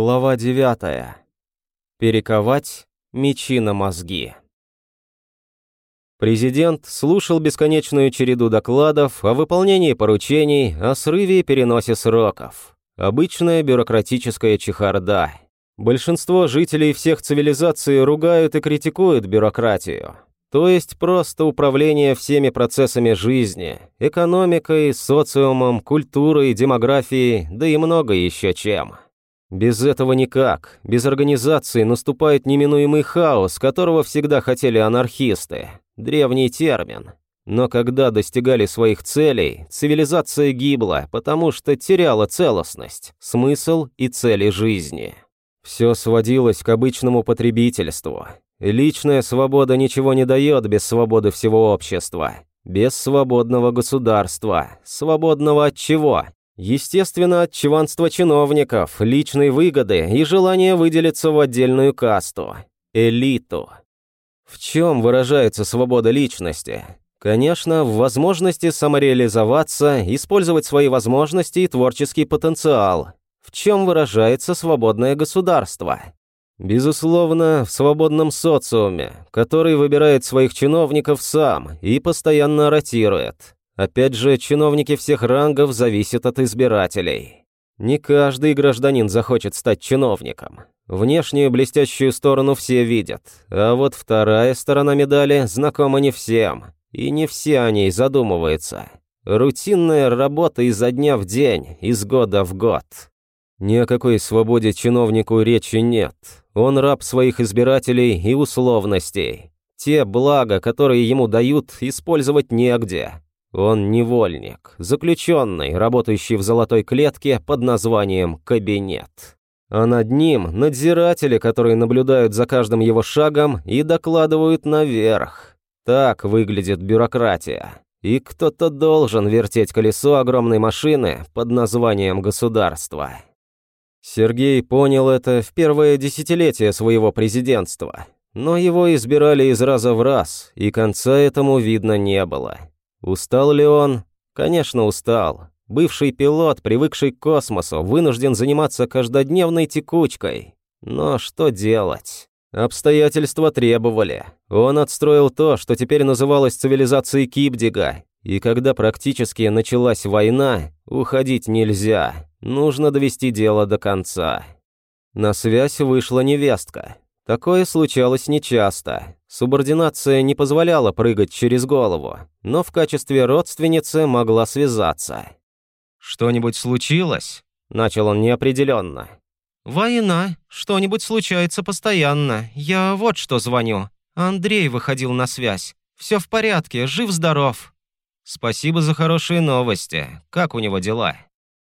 Глава 9. Перековать мечи на мозги. Президент слушал бесконечную череду докладов о выполнении поручений, о срыве и переносе сроков. Обычная бюрократическая чехарда. Большинство жителей всех цивилизаций ругают и критикуют бюрократию. То есть просто управление всеми процессами жизни, экономикой, социумом, культурой, демографией, да и много еще чем. Без этого никак. Без организации наступает неминуемый хаос, которого всегда хотели анархисты. Древний термин. Но когда достигали своих целей, цивилизация гибла, потому что теряла целостность, смысл и цели жизни. Все сводилось к обычному потребительству. Личная свобода ничего не дает без свободы всего общества. Без свободного государства. Свободного от чего? Естественно, от чванства чиновников, личной выгоды и желания выделиться в отдельную касту – элиту. В чем выражается свобода личности? Конечно, в возможности самореализоваться, использовать свои возможности и творческий потенциал. В чем выражается свободное государство? Безусловно, в свободном социуме, который выбирает своих чиновников сам и постоянно ротирует. Опять же, чиновники всех рангов зависят от избирателей. Не каждый гражданин захочет стать чиновником. Внешнюю блестящую сторону все видят, а вот вторая сторона медали знакома не всем, и не все о ней задумываются. Рутинная работа изо дня в день, из года в год. Ни о какой свободе чиновнику речи нет. Он раб своих избирателей и условностей. Те блага, которые ему дают, использовать негде. Он невольник, заключенный, работающий в золотой клетке под названием «кабинет». А над ним надзиратели, которые наблюдают за каждым его шагом и докладывают наверх. Так выглядит бюрократия. И кто-то должен вертеть колесо огромной машины под названием «государство». Сергей понял это в первое десятилетие своего президентства, но его избирали из раза в раз, и конца этому видно не было. Устал ли он? Конечно, устал. Бывший пилот, привыкший к космосу, вынужден заниматься каждодневной текучкой. Но что делать? Обстоятельства требовали. Он отстроил то, что теперь называлось цивилизацией Кипдига. И когда практически началась война, уходить нельзя. Нужно довести дело до конца. На связь вышла невестка. Такое случалось нечасто. Субординация не позволяла прыгать через голову, но в качестве родственницы могла связаться. «Что-нибудь случилось?» – начал он неопределенно. «Война. Что-нибудь случается постоянно. Я вот что звоню. Андрей выходил на связь. Все в порядке, жив-здоров». «Спасибо за хорошие новости. Как у него дела?»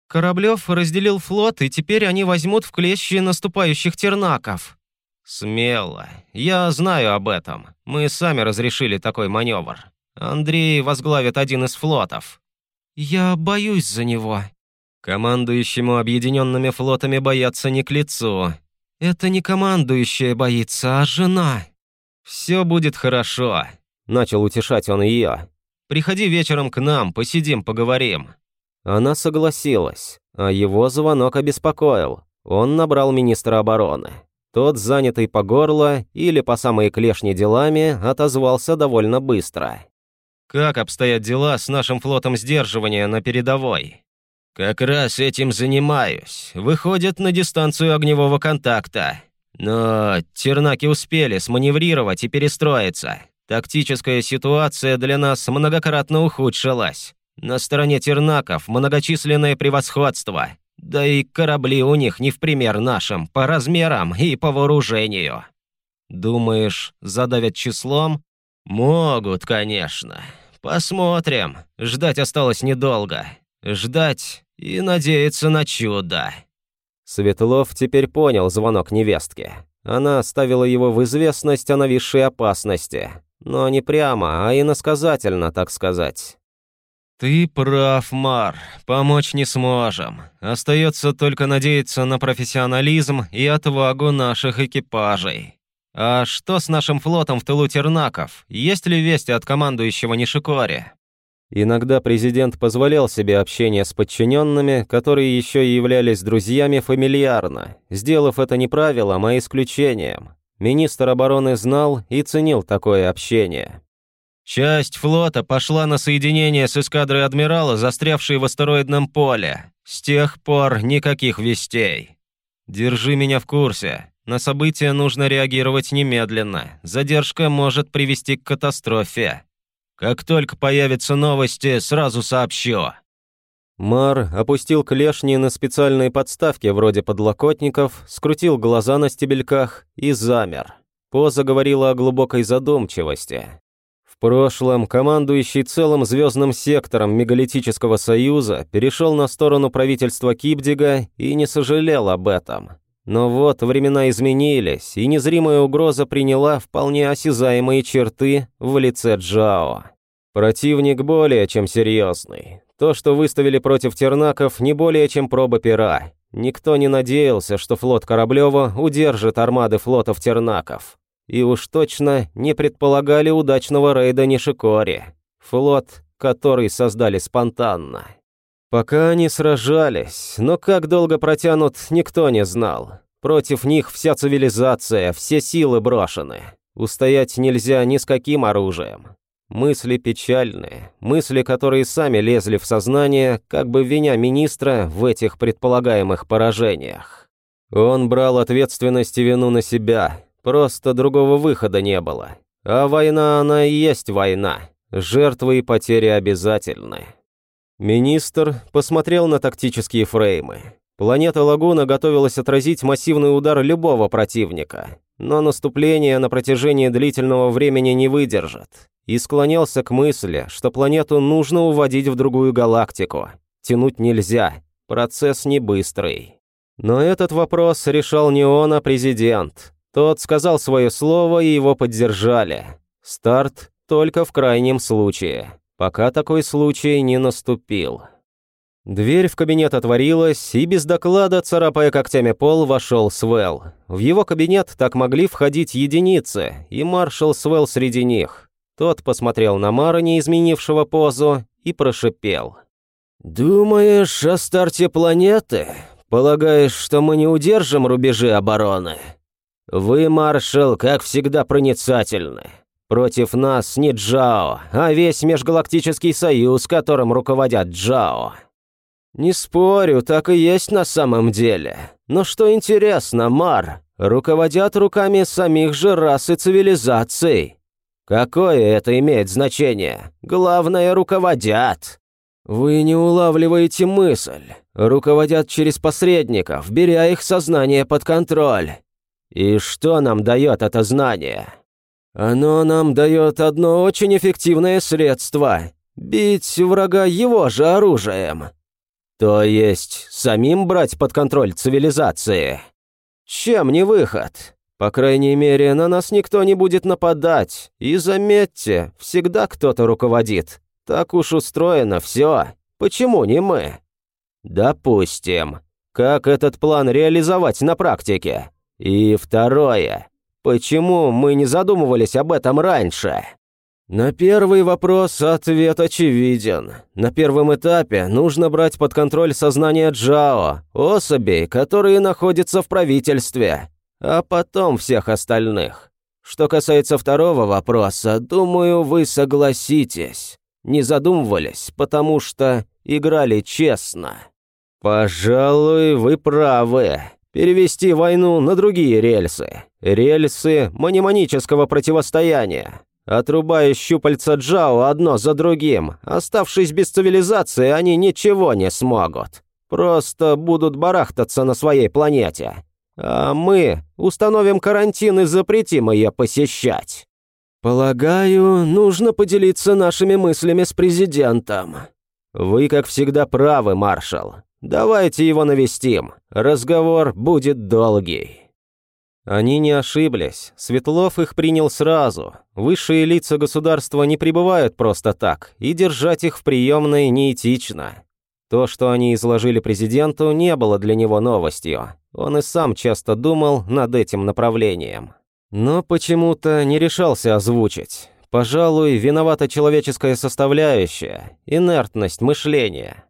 Кораблев разделил флот, и теперь они возьмут в клещи наступающих тернаков. «Смело. Я знаю об этом. Мы сами разрешили такой маневр. Андрей возглавит один из флотов». «Я боюсь за него». Командующему объединенными флотами бояться не к лицу. «Это не командующая боится, а жена». «Все будет хорошо», — начал утешать он ее. «Приходи вечером к нам, посидим, поговорим». Она согласилась, а его звонок обеспокоил. Он набрал министра обороны. Тот, занятый по горло или по самые клешни делами, отозвался довольно быстро. «Как обстоят дела с нашим флотом сдерживания на передовой?» «Как раз этим занимаюсь. Выходят на дистанцию огневого контакта. Но тернаки успели сманеврировать и перестроиться. Тактическая ситуация для нас многократно ухудшилась. На стороне тернаков многочисленное превосходство. Да и корабли у них не в пример нашим, по размерам и по вооружению. Думаешь, задавят числом? Могут, конечно. Посмотрим. Ждать осталось недолго. Ждать и надеяться на чудо. Светлов теперь понял звонок невестки. Она ставила его в известность о нависшей опасности. Но не прямо, а иносказательно, так сказать. «Ты прав, Мар. Помочь не сможем. Остается только надеяться на профессионализм и отвагу наших экипажей. А что с нашим флотом в тылу Тернаков? Есть ли вести от командующего Нишикори?» Иногда президент позволял себе общение с подчиненными, которые еще и являлись друзьями фамильярно, сделав это не правилом, а исключением. Министр обороны знал и ценил такое общение. Часть флота пошла на соединение с эскадрой адмирала, застрявшей в астероидном поле. С тех пор никаких вестей. Держи меня в курсе. На события нужно реагировать немедленно. Задержка может привести к катастрофе. Как только появятся новости, сразу сообщу». Мар опустил клешни на специальные подставки вроде подлокотников, скрутил глаза на стебельках и замер. Поза говорила о глубокой задумчивости. В прошлом командующий целым звездным сектором Мегалитического Союза перешел на сторону правительства Кипдига и не сожалел об этом. Но вот времена изменились, и незримая угроза приняла вполне осязаемые черты в лице Джао. Противник более чем серьезный. То, что выставили против тернаков, не более чем проба пера. Никто не надеялся, что флот Кораблева удержит армады флотов тернаков. И уж точно не предполагали удачного рейда Нишикори. Флот, который создали спонтанно. Пока они сражались, но как долго протянут, никто не знал. Против них вся цивилизация, все силы брошены. Устоять нельзя ни с каким оружием. Мысли печальные, мысли, которые сами лезли в сознание, как бы виня министра в этих предполагаемых поражениях. Он брал ответственность и вину на себя, просто другого выхода не было. А война, она и есть война. Жертвы и потери обязательны. Министр посмотрел на тактические фреймы. Планета Лагуна готовилась отразить массивный удар любого противника, но наступление на протяжении длительного времени не выдержит, и склонялся к мысли, что планету нужно уводить в другую галактику. Тянуть нельзя, процесс не быстрый. Но этот вопрос решал не он, а президент. Тот сказал свое слово, и его поддержали. Старт только в крайнем случае пока такой случай не наступил. Дверь в кабинет отворилась, и без доклада, царапая когтями пол, вошел Свел. В его кабинет так могли входить единицы, и маршал Свел среди них. Тот посмотрел на Мара, не изменившего позу, и прошипел. «Думаешь о старте планеты? Полагаешь, что мы не удержим рубежи обороны? Вы, маршал, как всегда проницательны. Против нас не Джао, а весь межгалактический союз, которым руководят Джао. Не спорю, так и есть на самом деле. Но что интересно, Мар, руководят руками самих же рас и цивилизаций. Какое это имеет значение? Главное, руководят. Вы не улавливаете мысль. Руководят через посредников, беря их сознание под контроль. И что нам дает это знание? Оно нам дает одно очень эффективное средство – бить врага его же оружием. То есть самим брать под контроль цивилизации. Чем не выход? По крайней мере, на нас никто не будет нападать. И заметьте, всегда кто-то руководит. Так уж устроено все. Почему не мы? Допустим. Как этот план реализовать на практике? И второе. Почему мы не задумывались об этом раньше? На первый вопрос ответ очевиден. На первом этапе нужно брать под контроль сознание Джао, особей, которые находятся в правительстве, а потом всех остальных. Что касается второго вопроса, думаю, вы согласитесь. Не задумывались, потому что играли честно. Пожалуй, вы правы перевести войну на другие рельсы. Рельсы маниманического противостояния. Отрубая щупальца Джао одно за другим, оставшись без цивилизации, они ничего не смогут. Просто будут барахтаться на своей планете. А мы установим карантин и запретим ее посещать. Полагаю, нужно поделиться нашими мыслями с президентом. Вы, как всегда, правы, маршал. Давайте его навестим. Разговор будет долгий». Они не ошиблись. Светлов их принял сразу. Высшие лица государства не пребывают просто так, и держать их в приемной неэтично. То, что они изложили президенту, не было для него новостью. Он и сам часто думал над этим направлением. Но почему-то не решался озвучить. Пожалуй, виновата человеческая составляющая, инертность мышления.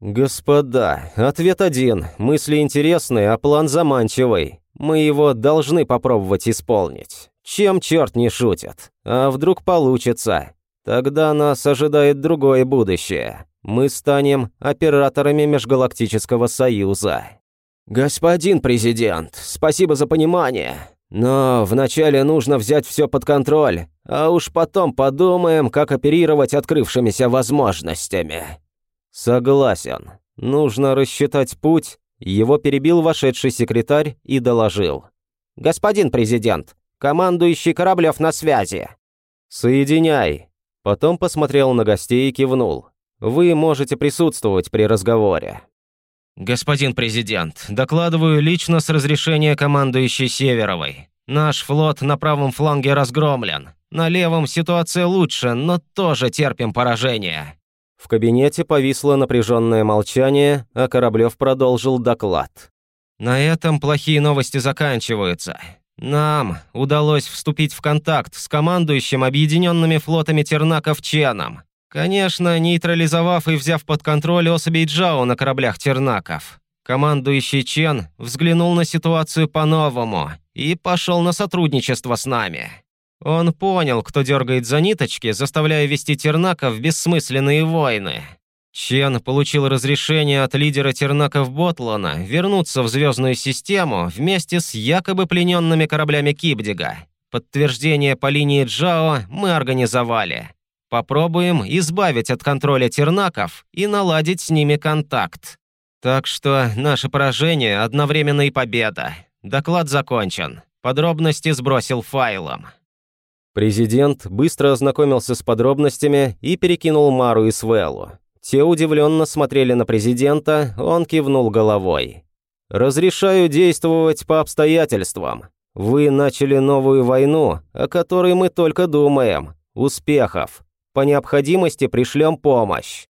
Господа, ответ один. Мысли интересные, а план заманчивый. Мы его должны попробовать исполнить. Чем черт не шутит? А вдруг получится? Тогда нас ожидает другое будущее. Мы станем операторами Межгалактического Союза. Господин президент, спасибо за понимание. Но вначале нужно взять все под контроль, а уж потом подумаем, как оперировать открывшимися возможностями. Согласен. Нужно рассчитать путь. Его перебил вошедший секретарь и доложил. «Господин президент, командующий Кораблев на связи». «Соединяй». Потом посмотрел на гостей и кивнул. «Вы можете присутствовать при разговоре». «Господин президент, докладываю лично с разрешения командующей Северовой. Наш флот на правом фланге разгромлен. На левом ситуация лучше, но тоже терпим поражение». В кабинете повисло напряженное молчание, а Кораблев продолжил доклад. «На этом плохие новости заканчиваются. Нам удалось вступить в контакт с командующим объединенными флотами Тернаков Ченом. Конечно, нейтрализовав и взяв под контроль особей Джао на кораблях Тернаков. Командующий Чен взглянул на ситуацию по-новому и пошел на сотрудничество с нами. Он понял, кто дергает за ниточки, заставляя вести Тернаков в бессмысленные войны. Чен получил разрешение от лидера Тернаков Ботлана вернуться в звездную систему вместе с якобы плененными кораблями Кибдига. Подтверждение по линии Джао мы организовали. Попробуем избавить от контроля тернаков и наладить с ними контакт. Так что наше поражение одновременно и победа. Доклад закончен. Подробности сбросил файлом. Президент быстро ознакомился с подробностями и перекинул Мару и Свеллу. Те удивленно смотрели на президента, он кивнул головой. «Разрешаю действовать по обстоятельствам. Вы начали новую войну, о которой мы только думаем. Успехов! По необходимости пришлем помощь».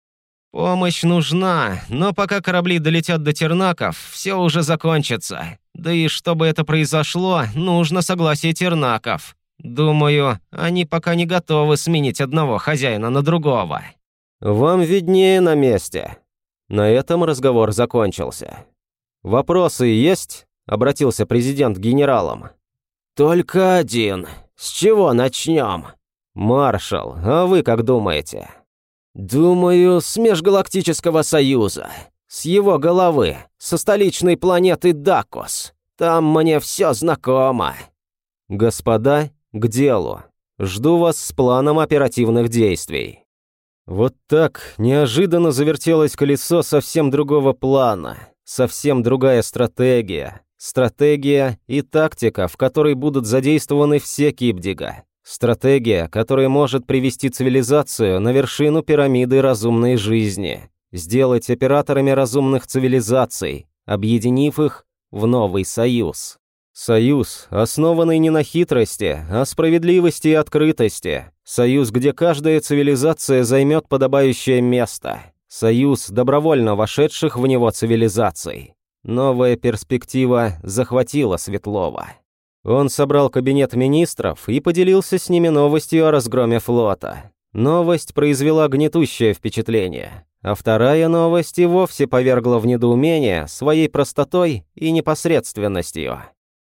«Помощь нужна, но пока корабли долетят до Тернаков, все уже закончится. Да и чтобы это произошло, нужно согласие Тернаков. Думаю, они пока не готовы сменить одного хозяина на другого». «Вам виднее на месте». На этом разговор закончился. «Вопросы есть?» – обратился президент к генералам. «Только один. С чего начнем?» «Маршал, а вы как думаете?» «Думаю, с Межгалактического Союза. С его головы, со столичной планеты Дакос. Там мне все знакомо». «Господа, к делу. Жду вас с планом оперативных действий». Вот так неожиданно завертелось колесо совсем другого плана, совсем другая стратегия. Стратегия и тактика, в которой будут задействованы все Кипдига. Стратегия, которая может привести цивилизацию на вершину пирамиды разумной жизни, сделать операторами разумных цивилизаций, объединив их в новый союз. Союз, основанный не на хитрости, а справедливости и открытости. Союз, где каждая цивилизация займет подобающее место. Союз добровольно вошедших в него цивилизаций. Новая перспектива захватила Светлова. Он собрал кабинет министров и поделился с ними новостью о разгроме флота. Новость произвела гнетущее впечатление, а вторая новость и вовсе повергла в недоумение своей простотой и непосредственностью.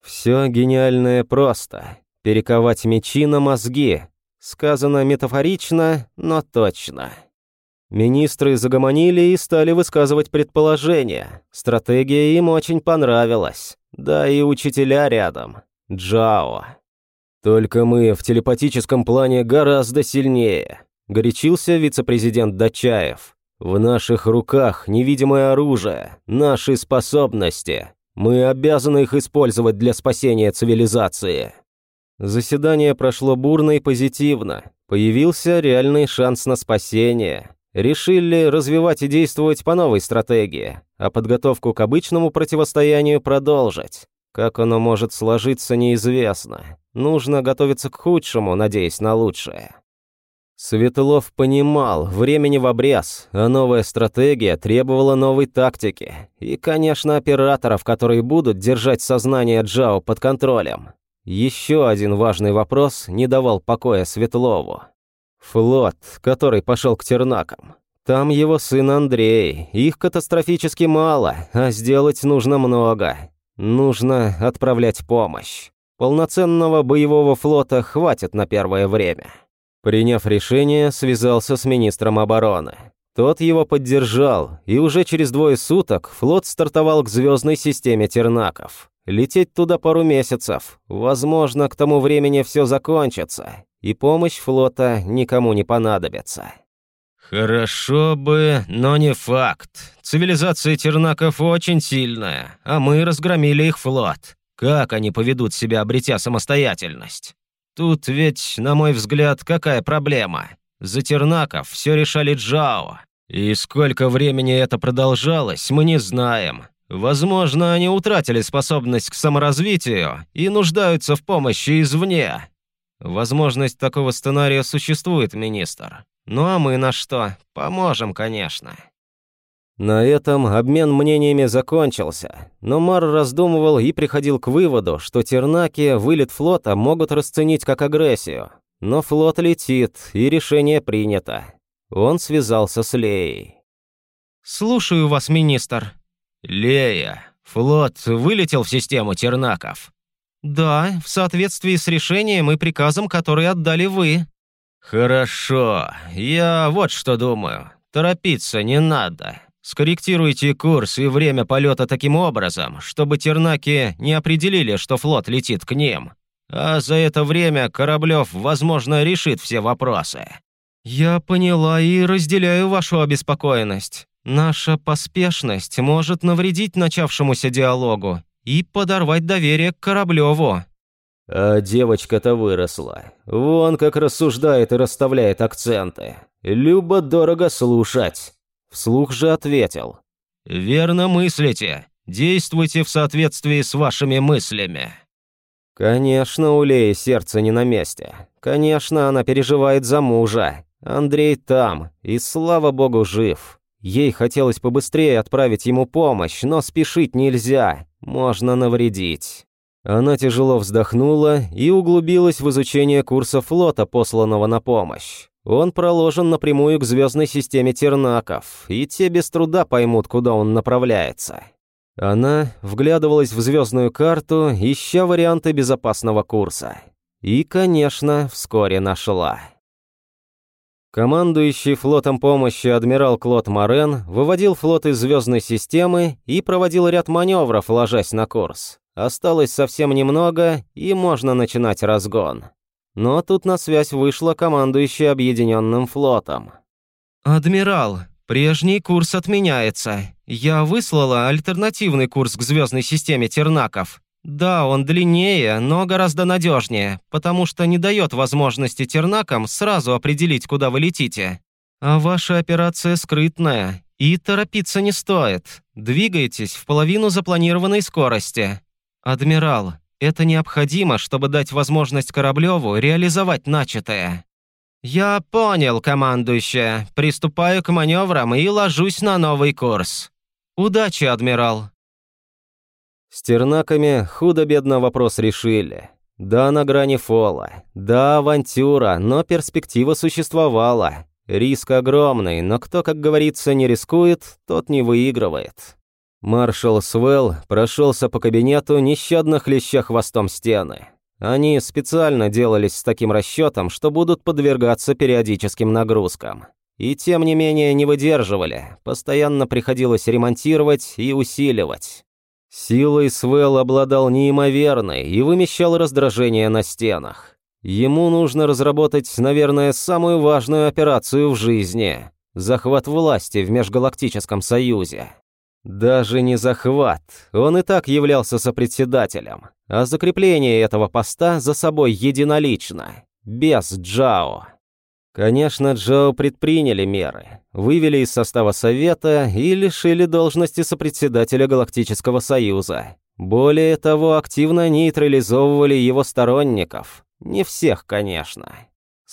Все гениальное просто. Перековать мечи на мозги. Сказано метафорично, но точно. Министры загомонили и стали высказывать предположения. Стратегия им очень понравилась. Да и учителя рядом. Джао. Только мы в телепатическом плане гораздо сильнее, горячился вице-президент Дачаев. В наших руках невидимое оружие, наши способности. Мы обязаны их использовать для спасения цивилизации. Заседание прошло бурно и позитивно. Появился реальный шанс на спасение. Решили развивать и действовать по новой стратегии, а подготовку к обычному противостоянию продолжить. Как оно может сложиться, неизвестно. Нужно готовиться к худшему, надеясь на лучшее. Светлов понимал, времени в обрез, а новая стратегия требовала новой тактики. И, конечно, операторов, которые будут держать сознание Джао под контролем. Еще один важный вопрос не давал покоя Светлову. Флот, который пошел к Тернакам. Там его сын Андрей. Их катастрофически мало, а сделать нужно много. Нужно отправлять помощь. Полноценного боевого флота хватит на первое время. Приняв решение, связался с министром обороны. Тот его поддержал, и уже через двое суток флот стартовал к звездной системе Тернаков. Лететь туда пару месяцев. Возможно, к тому времени все закончится, и помощь флота никому не понадобится. «Хорошо бы, но не факт. Цивилизация Тернаков очень сильная, а мы разгромили их флот. Как они поведут себя, обретя самостоятельность? Тут ведь, на мой взгляд, какая проблема? За Тернаков все решали Джао. И сколько времени это продолжалось, мы не знаем. Возможно, они утратили способность к саморазвитию и нуждаются в помощи извне. Возможность такого сценария существует, министр. Ну а мы на что? Поможем, конечно. На этом обмен мнениями закончился, но Мар раздумывал и приходил к выводу, что Тернаки вылет флота могут расценить как агрессию. Но флот летит, и решение принято. Он связался с Леей. «Слушаю вас, министр», «Лея, флот вылетел в систему Тернаков?» «Да, в соответствии с решением и приказом, который отдали вы». «Хорошо. Я вот что думаю. Торопиться не надо. Скорректируйте курс и время полета таким образом, чтобы тернаки не определили, что флот летит к ним. А за это время Кораблев, возможно, решит все вопросы». «Я поняла и разделяю вашу обеспокоенность. Наша поспешность может навредить начавшемуся диалогу и подорвать доверие к Кораблеву. А девочка-то выросла. Вон как рассуждает и расставляет акценты. Любо дорого слушать. Вслух же ответил. «Верно мыслите. Действуйте в соответствии с вашими мыслями». Конечно, у Леи сердце не на месте. Конечно, она переживает за мужа. Андрей там, и слава богу, жив. Ей хотелось побыстрее отправить ему помощь, но спешить нельзя, можно навредить. Она тяжело вздохнула и углубилась в изучение курса флота, посланного на помощь. Он проложен напрямую к звездной системе Тернаков, и те без труда поймут, куда он направляется. Она вглядывалась в звездную карту, ища варианты безопасного курса. И, конечно, вскоре нашла. Командующий флотом помощи адмирал Клод Морен выводил флот из звездной системы и проводил ряд маневров, ложась на курс. Осталось совсем немного, и можно начинать разгон. Но тут на связь вышла командующая объединенным флотом. «Адмирал, прежний курс отменяется. Я выслала альтернативный курс к звездной системе Тернаков. Да, он длиннее, но гораздо надежнее, потому что не дает возможности тернакам сразу определить, куда вы летите. А ваша операция скрытная, и торопиться не стоит. Двигайтесь в половину запланированной скорости. Адмирал, это необходимо, чтобы дать возможность Кораблеву реализовать начатое. Я понял, командующая. Приступаю к маневрам и ложусь на новый курс. Удачи, адмирал. С тернаками худо-бедно вопрос решили. Да, на грани фола. Да, авантюра, но перспектива существовала. Риск огромный, но кто, как говорится, не рискует, тот не выигрывает. Маршал Свелл прошелся по кабинету, нещадно хлеща хвостом стены. Они специально делались с таким расчетом, что будут подвергаться периодическим нагрузкам. И тем не менее не выдерживали, постоянно приходилось ремонтировать и усиливать. Силой Свел обладал неимоверной и вымещал раздражение на стенах. Ему нужно разработать, наверное, самую важную операцию в жизни – захват власти в Межгалактическом Союзе. Даже не захват, он и так являлся сопредседателем, а закрепление этого поста за собой единолично, без Джао. Конечно, Джо предприняли меры, вывели из состава Совета и лишили должности сопредседателя Галактического Союза. Более того, активно нейтрализовывали его сторонников. Не всех, конечно.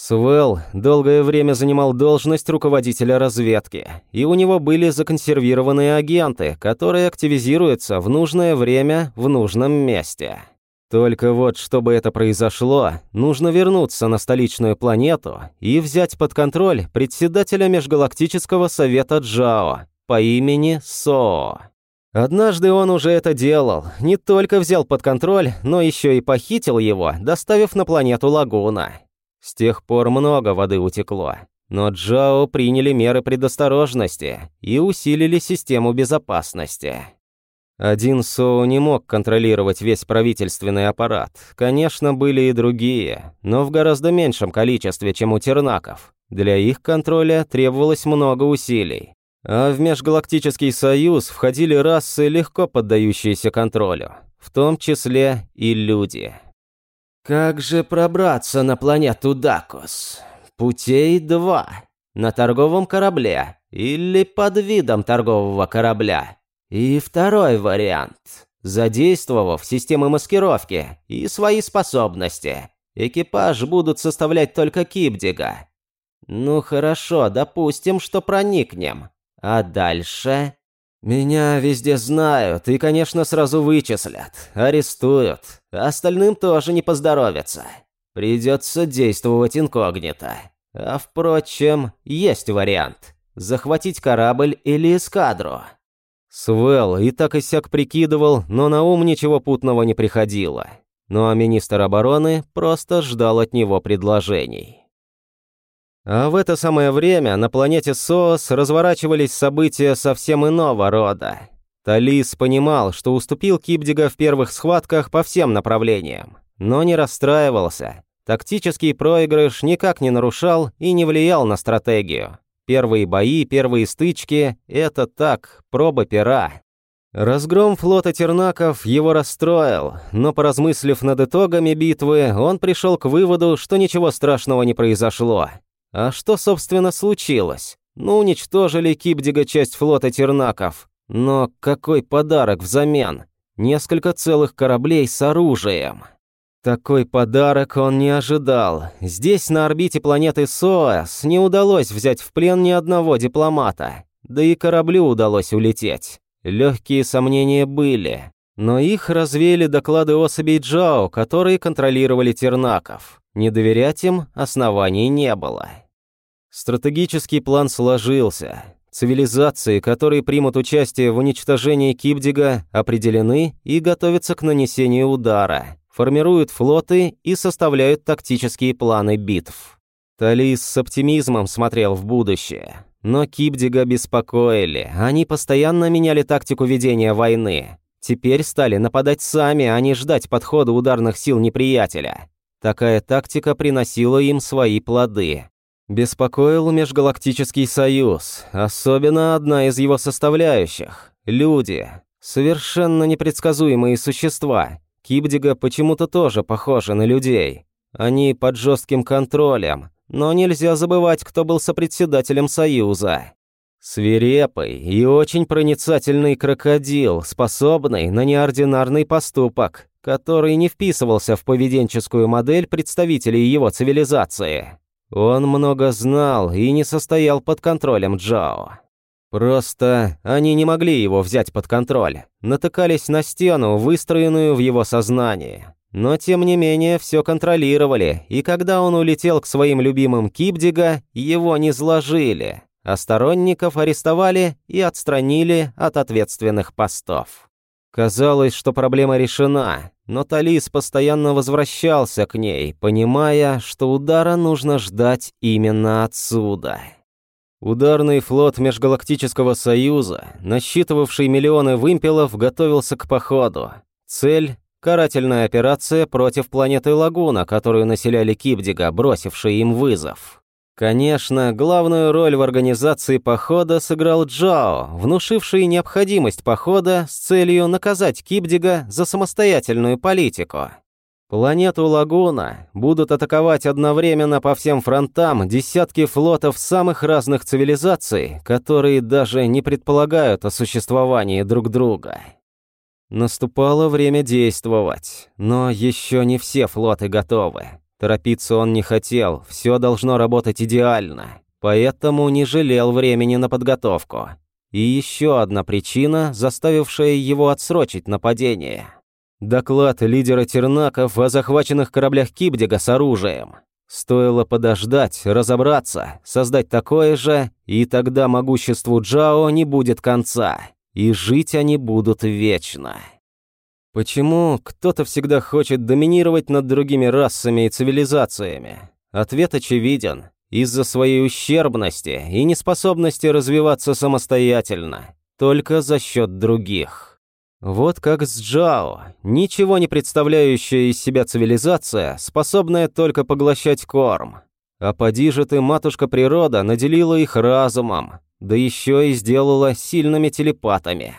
Свел долгое время занимал должность руководителя разведки, и у него были законсервированные агенты, которые активизируются в нужное время в нужном месте. Только вот, чтобы это произошло, нужно вернуться на столичную планету и взять под контроль председателя Межгалактического Совета Джао по имени Со. Однажды он уже это делал, не только взял под контроль, но еще и похитил его, доставив на планету Лагуна. С тех пор много воды утекло, но Джао приняли меры предосторожности и усилили систему безопасности. Один Соу не мог контролировать весь правительственный аппарат. Конечно, были и другие, но в гораздо меньшем количестве, чем у тернаков. Для их контроля требовалось много усилий. А в Межгалактический Союз входили расы, легко поддающиеся контролю, в том числе и люди. «Как же пробраться на планету Дакус? Путей два. На торговом корабле или под видом торгового корабля. И второй вариант. Задействовав системы маскировки и свои способности, экипаж будут составлять только Кипдига. Ну хорошо, допустим, что проникнем. А дальше... Меня везде знают и, конечно, сразу вычислят, арестуют. Остальным тоже не поздоровится. Придется действовать инкогнито. А впрочем, есть вариант. Захватить корабль или эскадру. Свел и так и сяк прикидывал, но на ум ничего путного не приходило. Ну а министр обороны просто ждал от него предложений. А в это самое время на планете СОС разворачивались события совсем иного рода. Талис понимал, что уступил Кипдига в первых схватках по всем направлениям, но не расстраивался. Тактический проигрыш никак не нарушал и не влиял на стратегию. Первые бои, первые стычки — это так, проба пера. Разгром флота Тернаков его расстроил, но поразмыслив над итогами битвы, он пришел к выводу, что ничего страшного не произошло. А что, собственно, случилось? Ну, уничтожили Кипдига часть флота Тернаков. Но какой подарок взамен? Несколько целых кораблей с оружием. Такой подарок он не ожидал. Здесь, на орбите планеты Соас, не удалось взять в плен ни одного дипломата. Да и кораблю удалось улететь. Легкие сомнения были. Но их развеяли доклады особей Джао, которые контролировали Тернаков. Не доверять им оснований не было. Стратегический план сложился. Цивилизации, которые примут участие в уничтожении Кипдига, определены и готовятся к нанесению удара формируют флоты и составляют тактические планы битв. Талис с оптимизмом смотрел в будущее. Но Кипдига беспокоили, они постоянно меняли тактику ведения войны. Теперь стали нападать сами, а не ждать подхода ударных сил неприятеля. Такая тактика приносила им свои плоды. Беспокоил Межгалактический Союз, особенно одна из его составляющих – люди. Совершенно непредсказуемые существа, Кибдига почему-то тоже похожи на людей. Они под жестким контролем, но нельзя забывать, кто был сопредседателем Союза. Свирепый и очень проницательный крокодил, способный на неординарный поступок, который не вписывался в поведенческую модель представителей его цивилизации. Он много знал и не состоял под контролем Джао. Просто они не могли его взять под контроль, натыкались на стену, выстроенную в его сознании. Но тем не менее все контролировали, и когда он улетел к своим любимым Кипдига, его не сложили, а сторонников арестовали и отстранили от ответственных постов. Казалось, что проблема решена, но Талис постоянно возвращался к ней, понимая, что удара нужно ждать именно отсюда. Ударный флот Межгалактического Союза, насчитывавший миллионы вымпелов, готовился к походу. Цель – карательная операция против планеты Лагуна, которую населяли Кипдига, бросившие им вызов. Конечно, главную роль в организации похода сыграл Джао, внушивший необходимость похода с целью наказать Кипдига за самостоятельную политику. Планету Лагуна будут атаковать одновременно по всем фронтам десятки флотов самых разных цивилизаций, которые даже не предполагают о существовании друг друга. Наступало время действовать, но еще не все флоты готовы. Торопиться он не хотел, все должно работать идеально, поэтому не жалел времени на подготовку. И еще одна причина, заставившая его отсрочить нападение – Доклад лидера Тернаков о захваченных кораблях Кибдига с оружием. Стоило подождать, разобраться, создать такое же, и тогда могуществу Джао не будет конца, и жить они будут вечно. Почему кто-то всегда хочет доминировать над другими расами и цивилизациями? Ответ очевиден. Из-за своей ущербности и неспособности развиваться самостоятельно, только за счет других. Вот как с Джао, ничего не представляющая из себя цивилизация, способная только поглощать корм. А поди же ты, матушка природа, наделила их разумом, да еще и сделала сильными телепатами.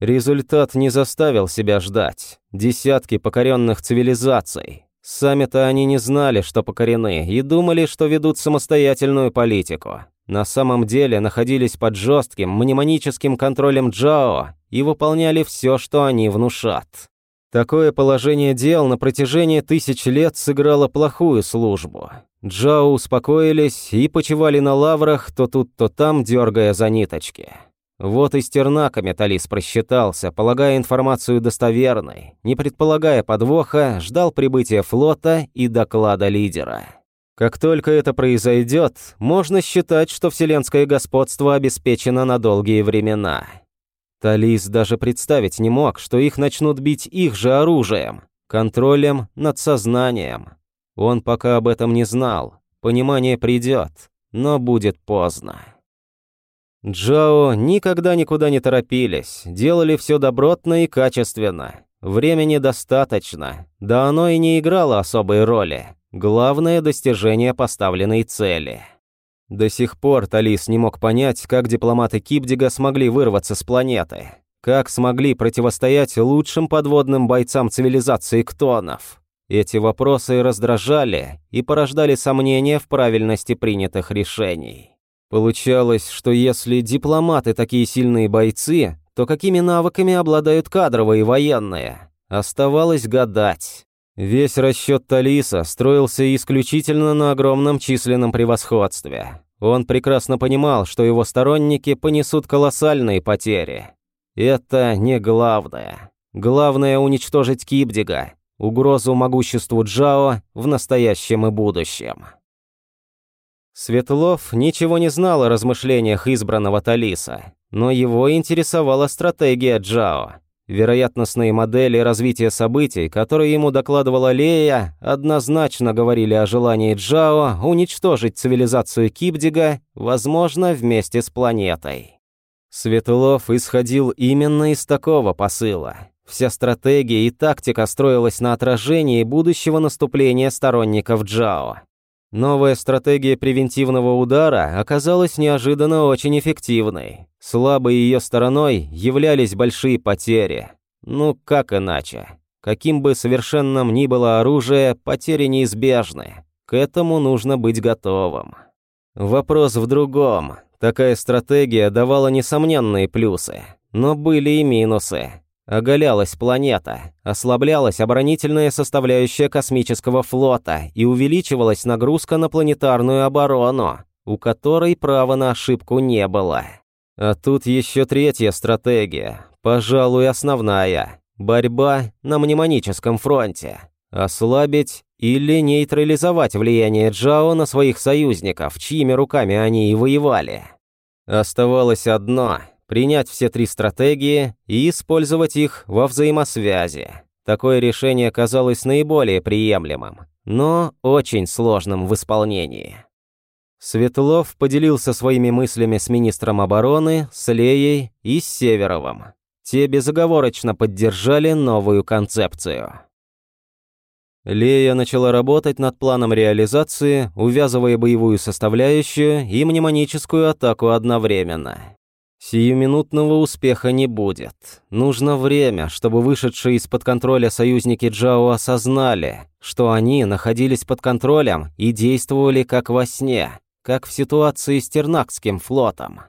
Результат не заставил себя ждать. Десятки покоренных цивилизаций. Сами-то они не знали, что покорены, и думали, что ведут самостоятельную политику. На самом деле находились под жестким мнемоническим контролем Джао и выполняли все, что они внушат. Такое положение дел на протяжении тысяч лет сыграло плохую службу. Джао успокоились и почивали на лаврах, то тут, то там, дергая за ниточки. Вот и с тернаками Талис просчитался, полагая информацию достоверной, не предполагая подвоха, ждал прибытия флота и доклада лидера. Как только это произойдет, можно считать, что вселенское господство обеспечено на долгие времена. Талис даже представить не мог, что их начнут бить их же оружием, контролем над сознанием. Он пока об этом не знал, понимание придет, но будет поздно. Джао никогда никуда не торопились, делали все добротно и качественно. Времени достаточно, да оно и не играло особой роли. Главное достижение поставленной цели. До сих пор Талис не мог понять, как дипломаты Кипдига смогли вырваться с планеты. Как смогли противостоять лучшим подводным бойцам цивилизации Ктонов. Эти вопросы раздражали и порождали сомнения в правильности принятых решений. Получалось, что если дипломаты такие сильные бойцы, то какими навыками обладают кадровые военные? Оставалось гадать. Весь расчет Талиса строился исключительно на огромном численном превосходстве. Он прекрасно понимал, что его сторонники понесут колоссальные потери. Это не главное. Главное уничтожить Кибдига, угрозу могуществу Джао в настоящем и будущем. Светлов ничего не знал о размышлениях избранного Талиса, но его интересовала стратегия Джао. Вероятностные модели развития событий, которые ему докладывала Лея, однозначно говорили о желании Джао уничтожить цивилизацию Кипдига, возможно, вместе с планетой. Светлов исходил именно из такого посыла. Вся стратегия и тактика строилась на отражении будущего наступления сторонников Джао. Новая стратегия превентивного удара оказалась неожиданно очень эффективной. Слабой ее стороной являлись большие потери. Ну, как иначе? Каким бы совершенным ни было оружие, потери неизбежны. К этому нужно быть готовым. Вопрос в другом. Такая стратегия давала несомненные плюсы, но были и минусы. Оголялась планета, ослаблялась оборонительная составляющая космического флота и увеличивалась нагрузка на планетарную оборону, у которой права на ошибку не было. А тут еще третья стратегия, пожалуй, основная. Борьба на мнемоническом фронте. Ослабить или нейтрализовать влияние Джао на своих союзников, чьими руками они и воевали. Оставалось одно принять все три стратегии и использовать их во взаимосвязи. Такое решение казалось наиболее приемлемым, но очень сложным в исполнении. Светлов поделился своими мыслями с министром обороны, с Леей и с Северовым. Те безоговорочно поддержали новую концепцию. Лея начала работать над планом реализации, увязывая боевую составляющую и мнемоническую атаку одновременно. Сиюминутного успеха не будет. Нужно время, чтобы вышедшие из-под контроля союзники Джао осознали, что они находились под контролем и действовали как во сне, как в ситуации с Тернакским флотом.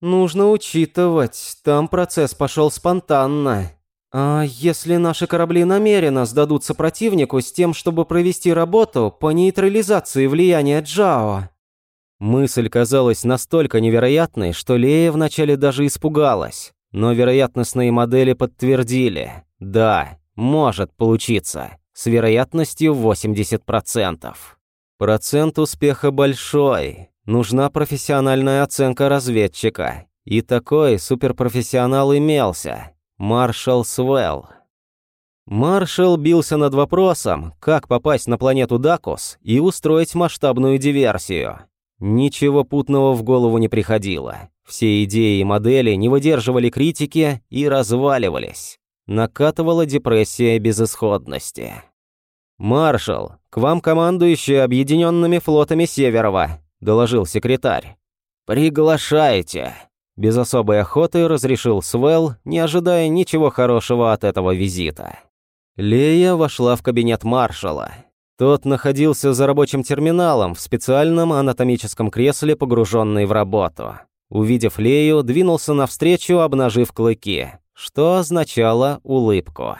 Нужно учитывать, там процесс пошел спонтанно. А если наши корабли намеренно сдадутся противнику с тем, чтобы провести работу по нейтрализации влияния Джао? Мысль казалась настолько невероятной, что Лея вначале даже испугалась. Но вероятностные модели подтвердили. Да, Может получиться, с вероятностью 80%. Процент успеха большой. Нужна профессиональная оценка разведчика. И такой суперпрофессионал имелся. Маршал Свелл. Маршал бился над вопросом, как попасть на планету Дакус и устроить масштабную диверсию. Ничего путного в голову не приходило. Все идеи и модели не выдерживали критики и разваливались. Накатывала депрессия безысходности. «Маршал, к вам командующий объединенными флотами Северова», – доложил секретарь. «Приглашайте», – без особой охоты разрешил Свел, не ожидая ничего хорошего от этого визита. Лея вошла в кабинет маршала. Тот находился за рабочим терминалом в специальном анатомическом кресле, погруженный в работу. Увидев Лею, двинулся навстречу, обнажив клыки, что означало улыбку.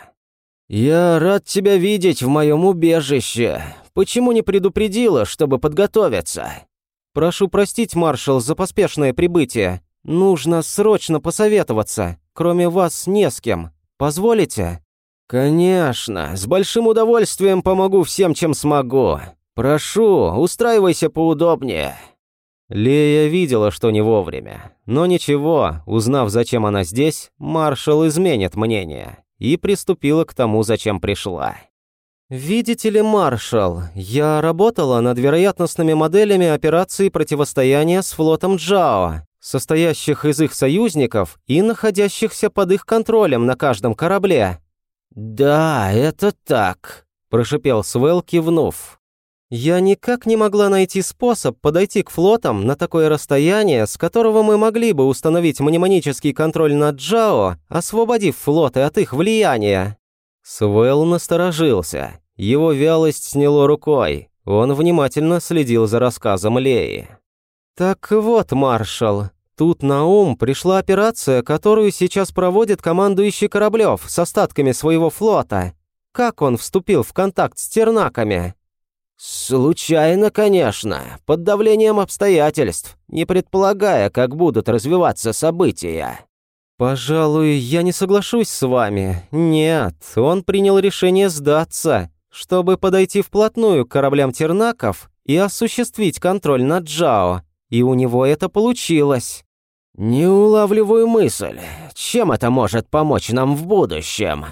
«Я рад тебя видеть в моем убежище. Почему не предупредила, чтобы подготовиться?» «Прошу простить, маршал, за поспешное прибытие. Нужно срочно посоветоваться. Кроме вас не с кем. Позволите?» «Конечно, с большим удовольствием помогу всем, чем смогу. Прошу, устраивайся поудобнее». Лея видела, что не вовремя. Но ничего, узнав, зачем она здесь, маршал изменит мнение. И приступила к тому, зачем пришла. «Видите ли, маршал, я работала над вероятностными моделями операции противостояния с флотом Джао, состоящих из их союзников и находящихся под их контролем на каждом корабле. «Да, это так», – прошипел Свел, кивнув. «Я никак не могла найти способ подойти к флотам на такое расстояние, с которого мы могли бы установить мнемонический контроль над Джао, освободив флоты от их влияния». Свел насторожился. Его вялость сняло рукой. Он внимательно следил за рассказом Леи. «Так вот, маршал, Тут на ум пришла операция, которую сейчас проводит командующий Кораблев с остатками своего флота. Как он вступил в контакт с тернаками? Случайно, конечно, под давлением обстоятельств, не предполагая, как будут развиваться события. Пожалуй, я не соглашусь с вами. Нет, он принял решение сдаться, чтобы подойти вплотную к кораблям тернаков и осуществить контроль над Джао. И у него это получилось. «Не улавливаю мысль. Чем это может помочь нам в будущем?»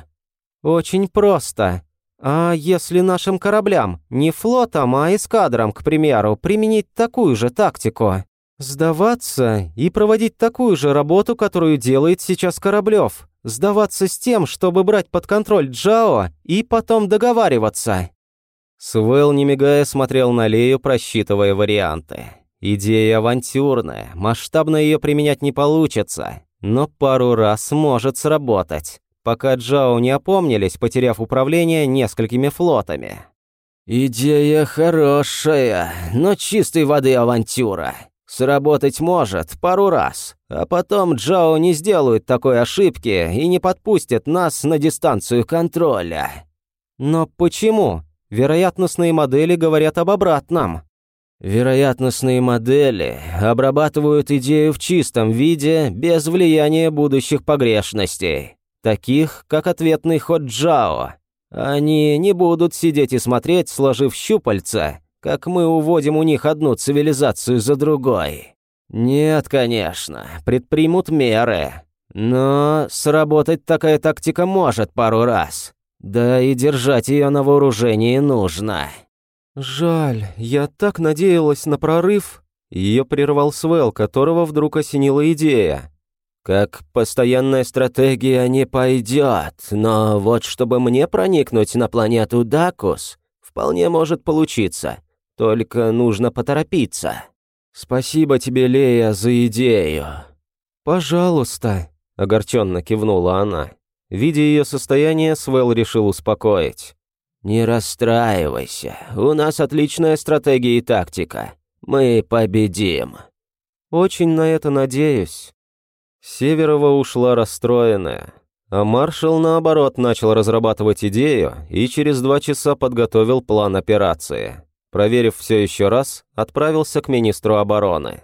«Очень просто. А если нашим кораблям, не флотом, а эскадрам, к примеру, применить такую же тактику? Сдаваться и проводить такую же работу, которую делает сейчас Кораблев. Сдаваться с тем, чтобы брать под контроль Джао и потом договариваться». Свел, не мигая, смотрел на Лею, просчитывая варианты. Идея авантюрная, масштабно ее применять не получится, но пару раз может сработать, пока Джао не опомнились, потеряв управление несколькими флотами. «Идея хорошая, но чистой воды авантюра. Сработать может пару раз, а потом Джао не сделают такой ошибки и не подпустят нас на дистанцию контроля». «Но почему? Вероятностные модели говорят об обратном». Вероятностные модели обрабатывают идею в чистом виде, без влияния будущих погрешностей, таких как ответный ход Джао. Они не будут сидеть и смотреть, сложив щупальца, как мы уводим у них одну цивилизацию за другой. Нет, конечно, предпримут меры. Но сработать такая тактика может пару раз. Да и держать ее на вооружении нужно. «Жаль, я так надеялась на прорыв». Ее прервал Свел, которого вдруг осенила идея. «Как постоянная стратегия не пойдет, но вот чтобы мне проникнуть на планету Дакус, вполне может получиться. Только нужно поторопиться». «Спасибо тебе, Лея, за идею». «Пожалуйста», — огорченно кивнула она. Видя ее состояние, Свел решил успокоить. «Не расстраивайся, у нас отличная стратегия и тактика. Мы победим». «Очень на это надеюсь». Северова ушла расстроенная, а маршал, наоборот, начал разрабатывать идею и через два часа подготовил план операции. Проверив все еще раз, отправился к министру обороны.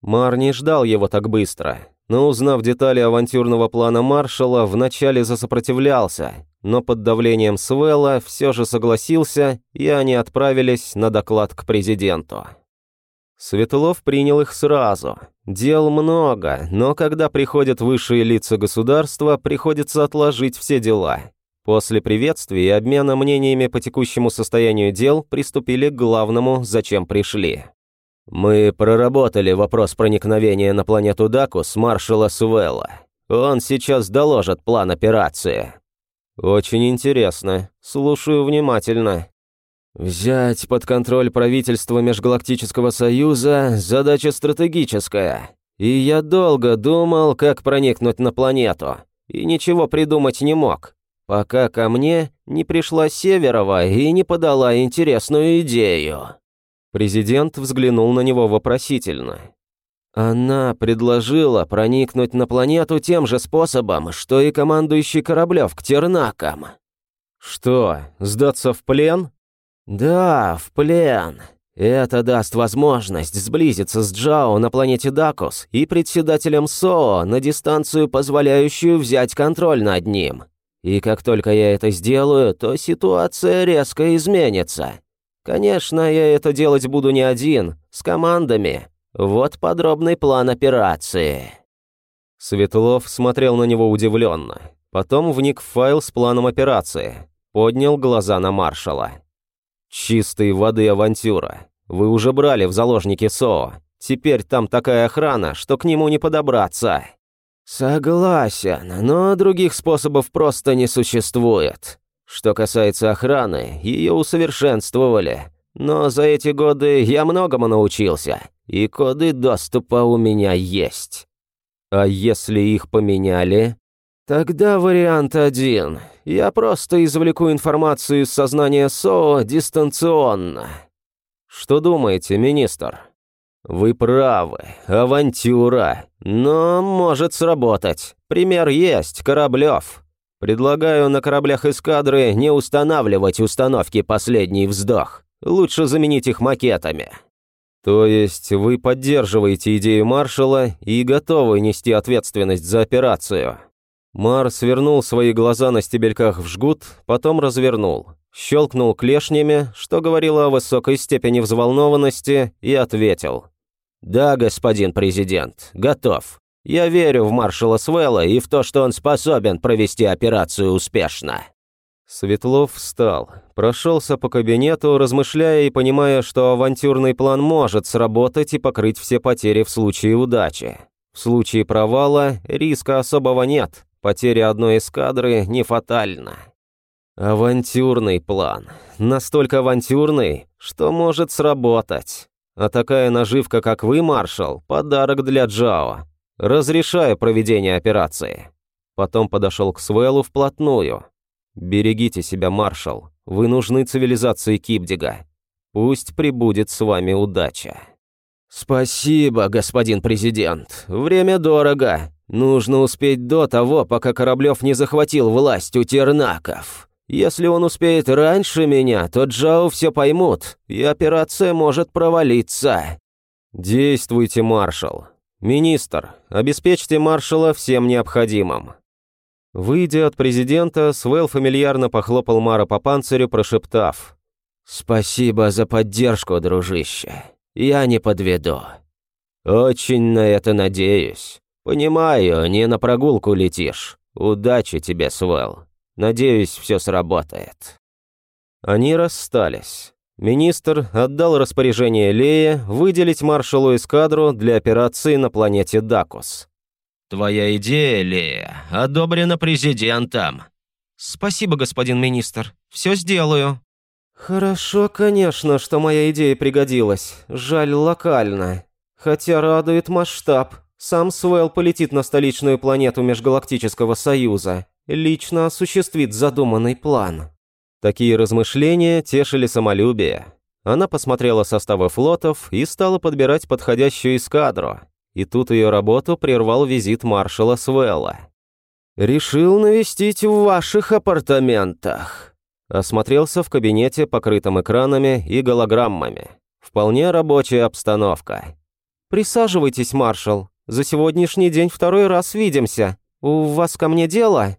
Мар не ждал его так быстро, но узнав детали авантюрного плана маршала, вначале засопротивлялся, но под давлением Свелла все же согласился, и они отправились на доклад к президенту. Светлов принял их сразу. Дел много, но когда приходят высшие лица государства, приходится отложить все дела. После приветствия и обмена мнениями по текущему состоянию дел приступили к главному, зачем пришли. Мы проработали вопрос проникновения на планету Дакус маршала Суэлла. Он сейчас доложит план операции. Очень интересно. Слушаю внимательно. Взять под контроль правительство Межгалактического Союза – задача стратегическая. И я долго думал, как проникнуть на планету. И ничего придумать не мог. Пока ко мне не пришла Северова и не подала интересную идею. Президент взглянул на него вопросительно. Она предложила проникнуть на планету тем же способом, что и командующий Кораблев к Тернакам. Что, сдаться в плен? «Да, в плен. Это даст возможность сблизиться с Джао на планете Дакус и председателем СОО на дистанцию, позволяющую взять контроль над ним. И как только я это сделаю, то ситуация резко изменится. Конечно, я это делать буду не один, с командами. Вот подробный план операции». Светлов смотрел на него удивленно. Потом вник в файл с планом операции. Поднял глаза на маршала. Чистой воды авантюра. Вы уже брали в заложники СО. Теперь там такая охрана, что к нему не подобраться. Согласен, но других способов просто не существует. Что касается охраны, ее усовершенствовали. Но за эти годы я многому научился, и коды доступа у меня есть. А если их поменяли? Тогда вариант один. Я просто извлеку информацию из сознания СО дистанционно. Что думаете, министр? Вы правы, авантюра. Но может сработать. Пример есть, Кораблев. Предлагаю на кораблях эскадры не устанавливать установки «Последний вздох». Лучше заменить их макетами. То есть вы поддерживаете идею маршала и готовы нести ответственность за операцию? Мар свернул свои глаза на стебельках в жгут, потом развернул, щелкнул клешнями, что говорило о высокой степени взволнованности, и ответил. «Да, господин президент, готов. Я верю в маршала Свелла и в то, что он способен провести операцию успешно». Светлов встал, прошелся по кабинету, размышляя и понимая, что авантюрный план может сработать и покрыть все потери в случае удачи. В случае провала риска особого нет, Потеря одной эскадры не фатальна. Авантюрный план. Настолько авантюрный, что может сработать. А такая наживка, как вы, маршал, подарок для Джао. Разрешаю проведение операции. Потом подошел к Свеллу вплотную. Берегите себя, маршал. Вы нужны цивилизации Кипдига. Пусть прибудет с вами удача. Спасибо, господин президент. Время дорого. Нужно успеть до того, пока Кораблев не захватил власть у тернаков. Если он успеет раньше меня, то Джао все поймут, и операция может провалиться. Действуйте, маршал. Министр, обеспечьте маршала всем необходимым. Выйдя от президента, Свел фамильярно похлопал Мара по панцирю, прошептав. «Спасибо за поддержку, дружище. Я не подведу. Очень на это надеюсь. «Понимаю, не на прогулку летишь. Удачи тебе, Свел. Надеюсь, все сработает». Они расстались. Министр отдал распоряжение Лее выделить маршалу эскадру для операции на планете Дакус. «Твоя идея, Лея, одобрена президентом». «Спасибо, господин министр. Все сделаю». «Хорошо, конечно, что моя идея пригодилась. Жаль, локально. Хотя радует масштаб. Сам Суэлл полетит на столичную планету Межгалактического Союза, лично осуществит задуманный план. Такие размышления тешили самолюбие. Она посмотрела составы флотов и стала подбирать подходящую эскадру. И тут ее работу прервал визит маршала Суэлла. «Решил навестить в ваших апартаментах». Осмотрелся в кабинете, покрытом экранами и голограммами. Вполне рабочая обстановка. «Присаживайтесь, маршал», за сегодняшний день второй раз видимся. У вас ко мне дело?»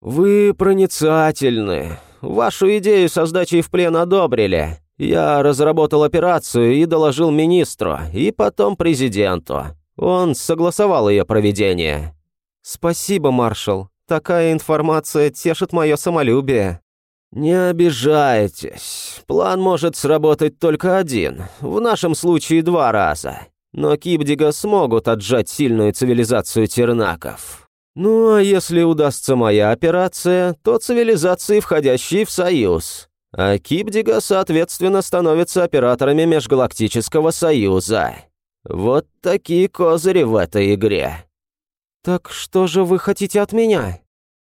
«Вы проницательны. Вашу идею со сдачей в плен одобрили. Я разработал операцию и доложил министру, и потом президенту. Он согласовал ее проведение». «Спасибо, маршал. Такая информация тешит мое самолюбие». «Не обижайтесь. План может сработать только один, в нашем случае два раза. Но Кибдига смогут отжать сильную цивилизацию тернаков. Ну а если удастся моя операция, то цивилизации, входящие в Союз. А Кибдига, соответственно, становятся операторами Межгалактического Союза. Вот такие козыри в этой игре. «Так что же вы хотите от меня?»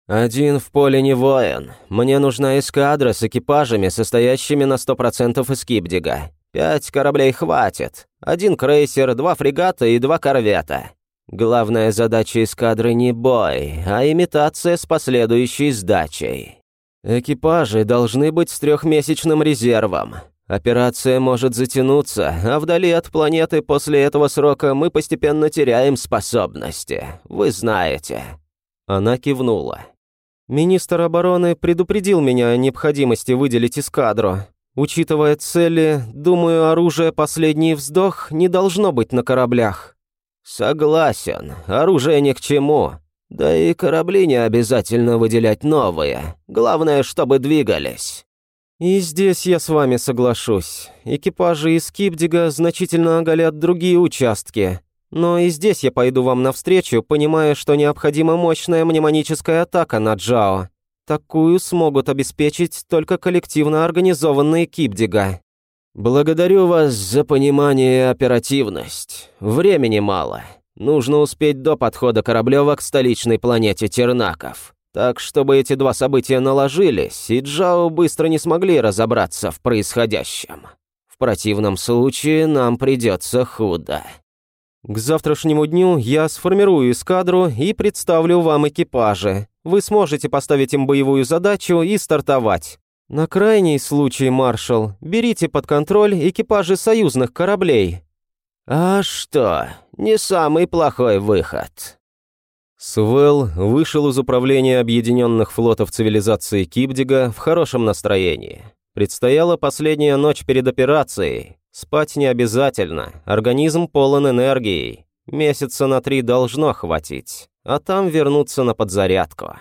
«Один в поле не воин. Мне нужна эскадра с экипажами, состоящими на 100% из Кибдига. Пять кораблей хватит. Один крейсер, два фрегата и два корвета. Главная задача эскадры не бой, а имитация с последующей сдачей. Экипажи должны быть с трехмесячным резервом. Операция может затянуться, а вдали от планеты после этого срока мы постепенно теряем способности. Вы знаете». Она кивнула. «Министр обороны предупредил меня о необходимости выделить эскадру. Учитывая цели, думаю, оружие «Последний вздох» не должно быть на кораблях». «Согласен, оружие ни к чему. Да и корабли не обязательно выделять новые. Главное, чтобы двигались». «И здесь я с вами соглашусь. Экипажи из Кипдига значительно оголят другие участки. Но и здесь я пойду вам навстречу, понимая, что необходима мощная мнемоническая атака на Джао. Такую смогут обеспечить только коллективно организованные Кипдига». «Благодарю вас за понимание и оперативность. Времени мало. Нужно успеть до подхода Кораблёва к столичной планете Тернаков. Так, чтобы эти два события наложились, и Джао быстро не смогли разобраться в происходящем. В противном случае нам придется худо. К завтрашнему дню я сформирую эскадру и представлю вам экипажи. Вы сможете поставить им боевую задачу и стартовать. На крайний случай, маршал, берите под контроль экипажи союзных кораблей. А что, не самый плохой выход. Свел вышел из управления объединенных флотов цивилизации Кибдига в хорошем настроении. Предстояла последняя ночь перед операцией. Спать не обязательно, организм полон энергии. Месяца на три должно хватить, а там вернуться на подзарядку.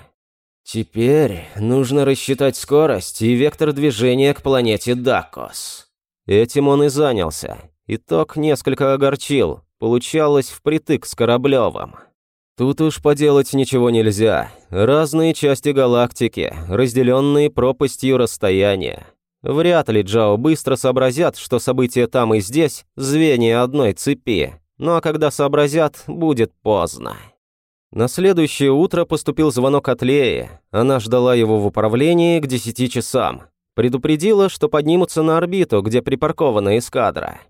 Теперь нужно рассчитать скорость и вектор движения к планете Дакос. Этим он и занялся. Итог несколько огорчил. Получалось впритык с Кораблевым. Тут уж поделать ничего нельзя. Разные части галактики, разделенные пропастью расстояния. Вряд ли Джао быстро сообразят, что события там и здесь – звенья одной цепи. Ну а когда сообразят, будет поздно. На следующее утро поступил звонок от Леи. Она ждала его в управлении к 10 часам. Предупредила, что поднимутся на орбиту, где припаркована эскадра.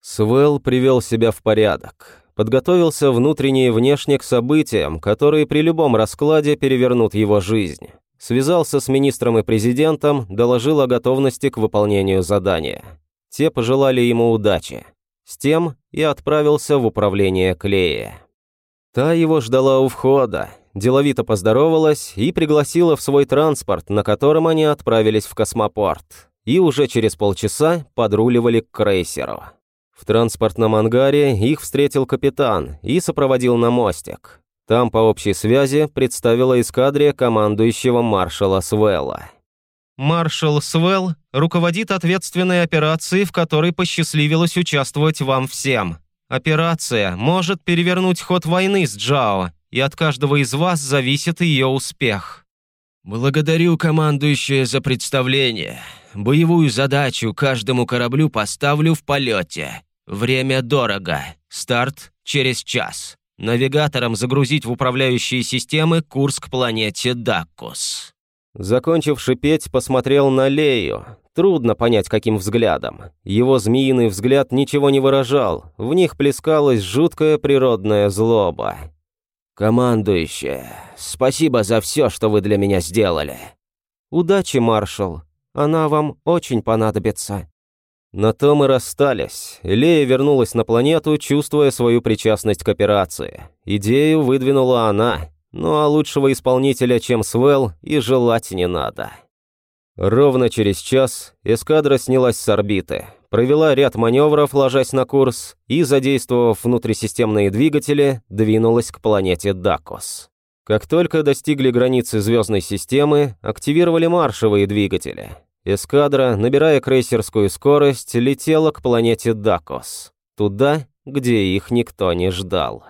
Свел привел себя в порядок подготовился внутренне и внешне к событиям, которые при любом раскладе перевернут его жизнь. Связался с министром и президентом, доложил о готовности к выполнению задания. Те пожелали ему удачи. С тем и отправился в управление Клея. Та его ждала у входа, деловито поздоровалась и пригласила в свой транспорт, на котором они отправились в космопорт, и уже через полчаса подруливали к крейсеру. В транспортном ангаре их встретил капитан и сопроводил на мостик. Там по общей связи представила эскадре командующего маршала Свелла. «Маршал Свелл руководит ответственной операцией, в которой посчастливилось участвовать вам всем. Операция может перевернуть ход войны с Джао, и от каждого из вас зависит ее успех». «Благодарю командующее за представление. Боевую задачу каждому кораблю поставлю в полете. Время дорого. Старт через час. Навигатором загрузить в управляющие системы курс к планете Даккус. Закончив шипеть, посмотрел на Лею. Трудно понять, каким взглядом. Его змеиный взгляд ничего не выражал. В них плескалась жуткая природная злоба. «Командующая, спасибо за все, что вы для меня сделали». «Удачи, маршал. Она вам очень понадобится». На том и расстались. Лея вернулась на планету, чувствуя свою причастность к операции. Идею выдвинула она. Ну а лучшего исполнителя, чем Свел, и желать не надо. Ровно через час эскадра снялась с орбиты, провела ряд маневров, ложась на курс, и, задействовав внутрисистемные двигатели, двинулась к планете Дакос. Как только достигли границы звездной системы, активировали маршевые двигатели. Эскадра, набирая крейсерскую скорость, летела к планете Дакос, туда, где их никто не ждал.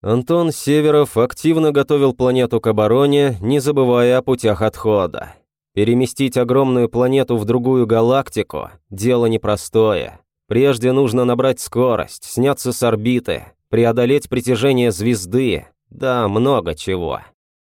Антон Северов активно готовил планету к обороне, не забывая о путях отхода. Переместить огромную планету в другую галактику – дело непростое. Прежде нужно набрать скорость, сняться с орбиты, преодолеть притяжение звезды, да много чего.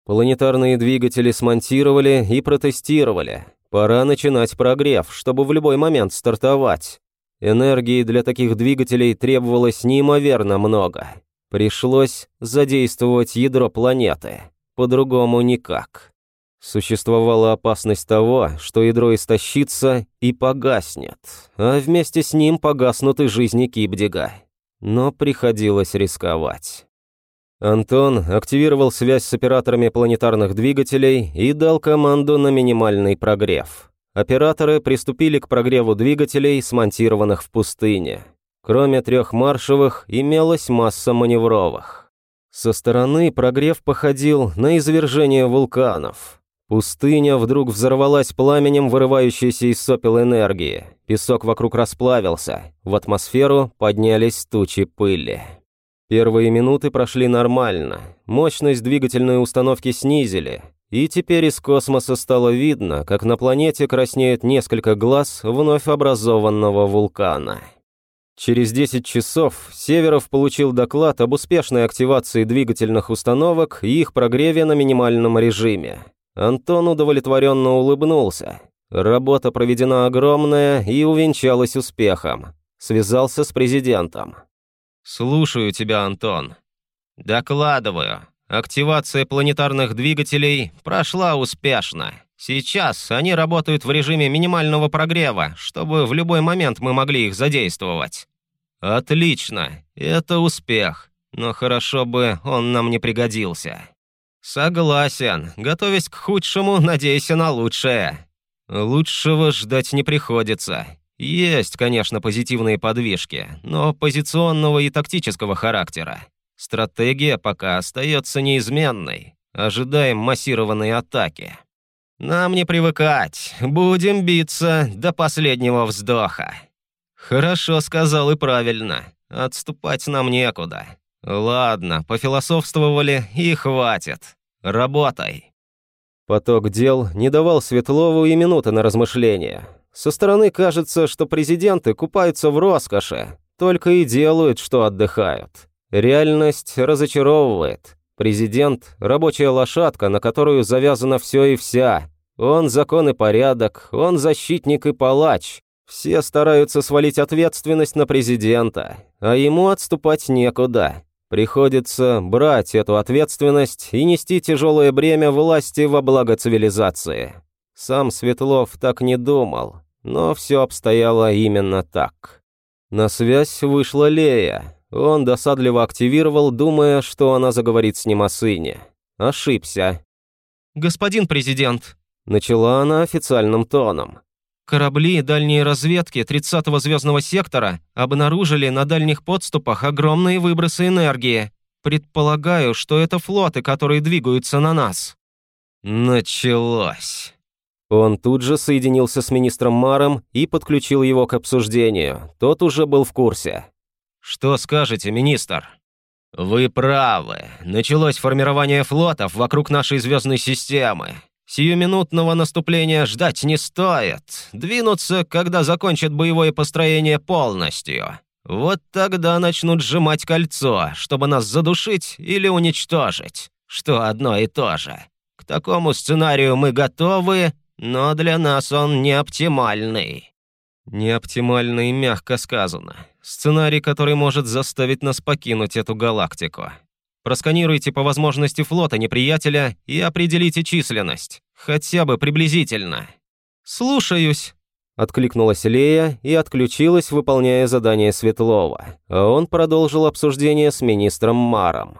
Планетарные двигатели смонтировали и протестировали. Пора начинать прогрев, чтобы в любой момент стартовать. Энергии для таких двигателей требовалось неимоверно много. Пришлось задействовать ядро планеты. По-другому никак. Существовала опасность того, что ядро истощится и погаснет, а вместе с ним погаснут и жизни Кибдига. Но приходилось рисковать. Антон активировал связь с операторами планетарных двигателей и дал команду на минимальный прогрев. Операторы приступили к прогреву двигателей, смонтированных в пустыне. Кроме трех маршевых, имелась масса маневровых. Со стороны прогрев походил на извержение вулканов. Пустыня вдруг взорвалась пламенем, вырывающейся из сопел энергии. Песок вокруг расплавился, в атмосферу поднялись тучи пыли. Первые минуты прошли нормально, мощность двигательной установки снизили, и теперь из космоса стало видно, как на планете краснеет несколько глаз вновь образованного вулкана. Через 10 часов Северов получил доклад об успешной активации двигательных установок и их прогреве на минимальном режиме. Антон удовлетворенно улыбнулся. Работа проведена огромная и увенчалась успехом. Связался с президентом. «Слушаю тебя, Антон». «Докладываю. Активация планетарных двигателей прошла успешно. Сейчас они работают в режиме минимального прогрева, чтобы в любой момент мы могли их задействовать. «Отлично, это успех, но хорошо бы он нам не пригодился». «Согласен, готовясь к худшему, надейся на лучшее». «Лучшего ждать не приходится. Есть, конечно, позитивные подвижки, но позиционного и тактического характера. Стратегия пока остается неизменной. Ожидаем массированной атаки». «Нам не привыкать. Будем биться до последнего вздоха». «Хорошо сказал и правильно. Отступать нам некуда. Ладно, пофилософствовали и хватит. Работай». Поток дел не давал Светлову и минуты на размышления. Со стороны кажется, что президенты купаются в роскоши, только и делают, что отдыхают. Реальность разочаровывает. Президент – рабочая лошадка, на которую завязано все и вся. Он закон и порядок, он защитник и палач. Все стараются свалить ответственность на президента, а ему отступать некуда. Приходится брать эту ответственность и нести тяжелое бремя власти во благо цивилизации. Сам Светлов так не думал, но все обстояло именно так. На связь вышла Лея. Он досадливо активировал, думая, что она заговорит с ним о сыне. Ошибся. «Господин президент», — начала она официальным тоном. Корабли дальней разведки 30-го звездного сектора обнаружили на дальних подступах огромные выбросы энергии. Предполагаю, что это флоты, которые двигаются на нас. Началось. Он тут же соединился с министром Маром и подключил его к обсуждению. Тот уже был в курсе. «Что скажете, министр?» «Вы правы. Началось формирование флотов вокруг нашей звездной системы. Сиюминутного наступления ждать не стоит. Двинуться, когда закончат боевое построение полностью. Вот тогда начнут сжимать кольцо, чтобы нас задушить или уничтожить. Что одно и то же. К такому сценарию мы готовы, но для нас он не оптимальный. Не оптимальный, мягко сказано. Сценарий, который может заставить нас покинуть эту галактику. Просканируйте по возможности флота неприятеля и определите численность. Хотя бы приблизительно». «Слушаюсь», — откликнулась Лея и отключилась, выполняя задание Светлова, а он продолжил обсуждение с министром Маром.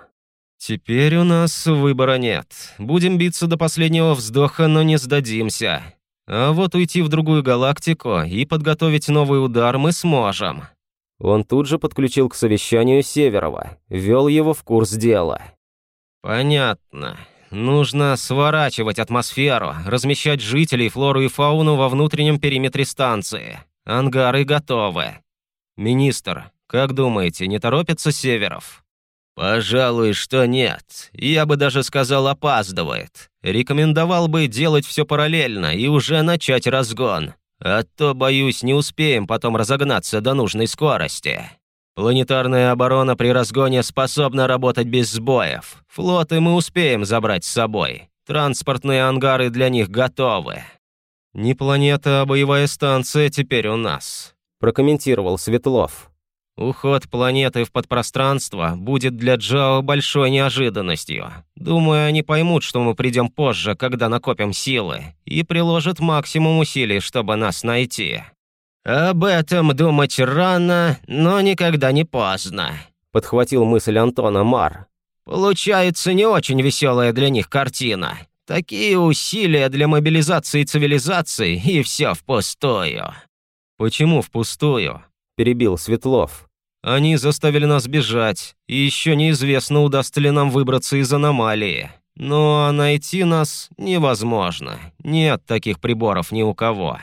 Теперь у нас выбора нет. Будем биться до последнего вздоха, но не сдадимся. А вот уйти в другую галактику и подготовить новый удар мы сможем. Он тут же подключил к совещанию Северова, ввел его в курс дела. Понятно. Нужно сворачивать атмосферу, размещать жителей, флору и фауну во внутреннем периметре станции. Ангары готовы. Министр, как думаете, не торопится Северов? «Пожалуй, что нет. Я бы даже сказал, опаздывает. Рекомендовал бы делать все параллельно и уже начать разгон. А то, боюсь, не успеем потом разогнаться до нужной скорости. Планетарная оборона при разгоне способна работать без сбоев. Флоты мы успеем забрать с собой. Транспортные ангары для них готовы. Не планета, а боевая станция теперь у нас», прокомментировал Светлов. Уход планеты в подпространство будет для Джао большой неожиданностью. Думаю, они поймут, что мы придем позже, когда накопим силы, и приложат максимум усилий, чтобы нас найти. Об этом думать рано, но никогда не поздно, подхватил мысль Антона Мар. Получается не очень веселая для них картина. Такие усилия для мобилизации цивилизации, и все впустую. Почему впустую? Перебил Светлов. «Они заставили нас бежать, и еще неизвестно, удастся ли нам выбраться из аномалии. Но найти нас невозможно. Нет таких приборов ни у кого».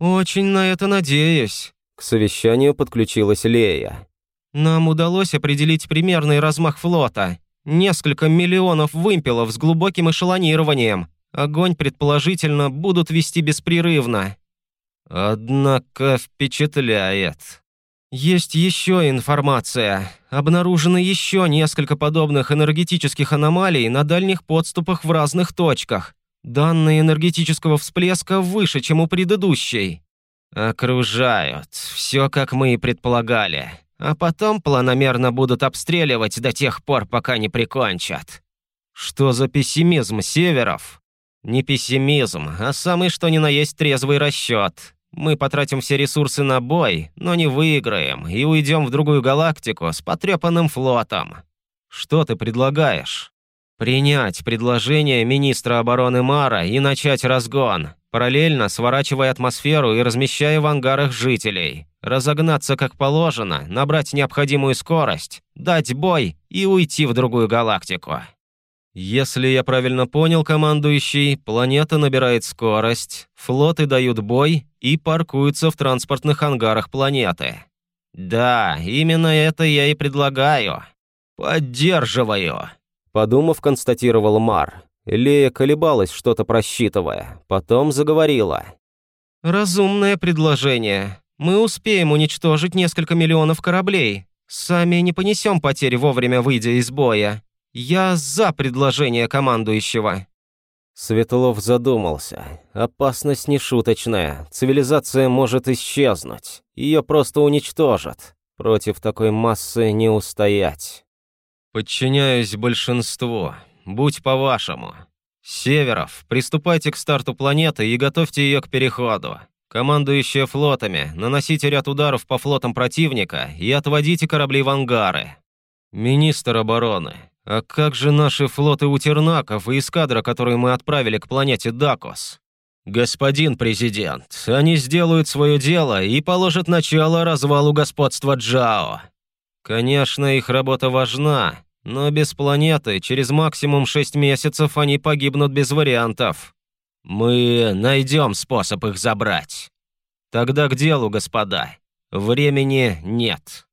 «Очень на это надеюсь». К совещанию подключилась Лея. «Нам удалось определить примерный размах флота. Несколько миллионов вымпелов с глубоким эшелонированием. Огонь, предположительно, будут вести беспрерывно». «Однако впечатляет», есть еще информация. Обнаружено еще несколько подобных энергетических аномалий на дальних подступах в разных точках. Данные энергетического всплеска выше, чем у предыдущей. Окружают. Все, как мы и предполагали. А потом планомерно будут обстреливать до тех пор, пока не прикончат. Что за пессимизм северов? Не пессимизм, а самый что ни на есть трезвый расчет. Мы потратим все ресурсы на бой, но не выиграем и уйдем в другую галактику с потрепанным флотом. Что ты предлагаешь? Принять предложение министра обороны Мара и начать разгон, параллельно сворачивая атмосферу и размещая в ангарах жителей. Разогнаться как положено, набрать необходимую скорость, дать бой и уйти в другую галактику. Если я правильно понял, командующий, планета набирает скорость, флоты дают бой и паркуются в транспортных ангарах планеты. Да, именно это я и предлагаю. Поддерживаю. Подумав, констатировал Мар. Лея колебалась, что-то просчитывая. Потом заговорила. «Разумное предложение. Мы успеем уничтожить несколько миллионов кораблей. Сами не понесем потерь вовремя, выйдя из боя. «Я за предложение командующего». Светлов задумался. Опасность нешуточная. Цивилизация может исчезнуть. Ее просто уничтожат. Против такой массы не устоять. «Подчиняюсь большинству. Будь по-вашему. Северов, приступайте к старту планеты и готовьте ее к переходу. Командующие флотами, наносите ряд ударов по флотам противника и отводите корабли в ангары. Министр обороны, а как же наши флоты утернаков и эскадра, которую мы отправили к планете Дакос? Господин президент, они сделают свое дело и положат начало развалу господства Джао. Конечно, их работа важна, но без планеты через максимум шесть месяцев они погибнут без вариантов. Мы найдем способ их забрать. Тогда к делу, господа. Времени нет.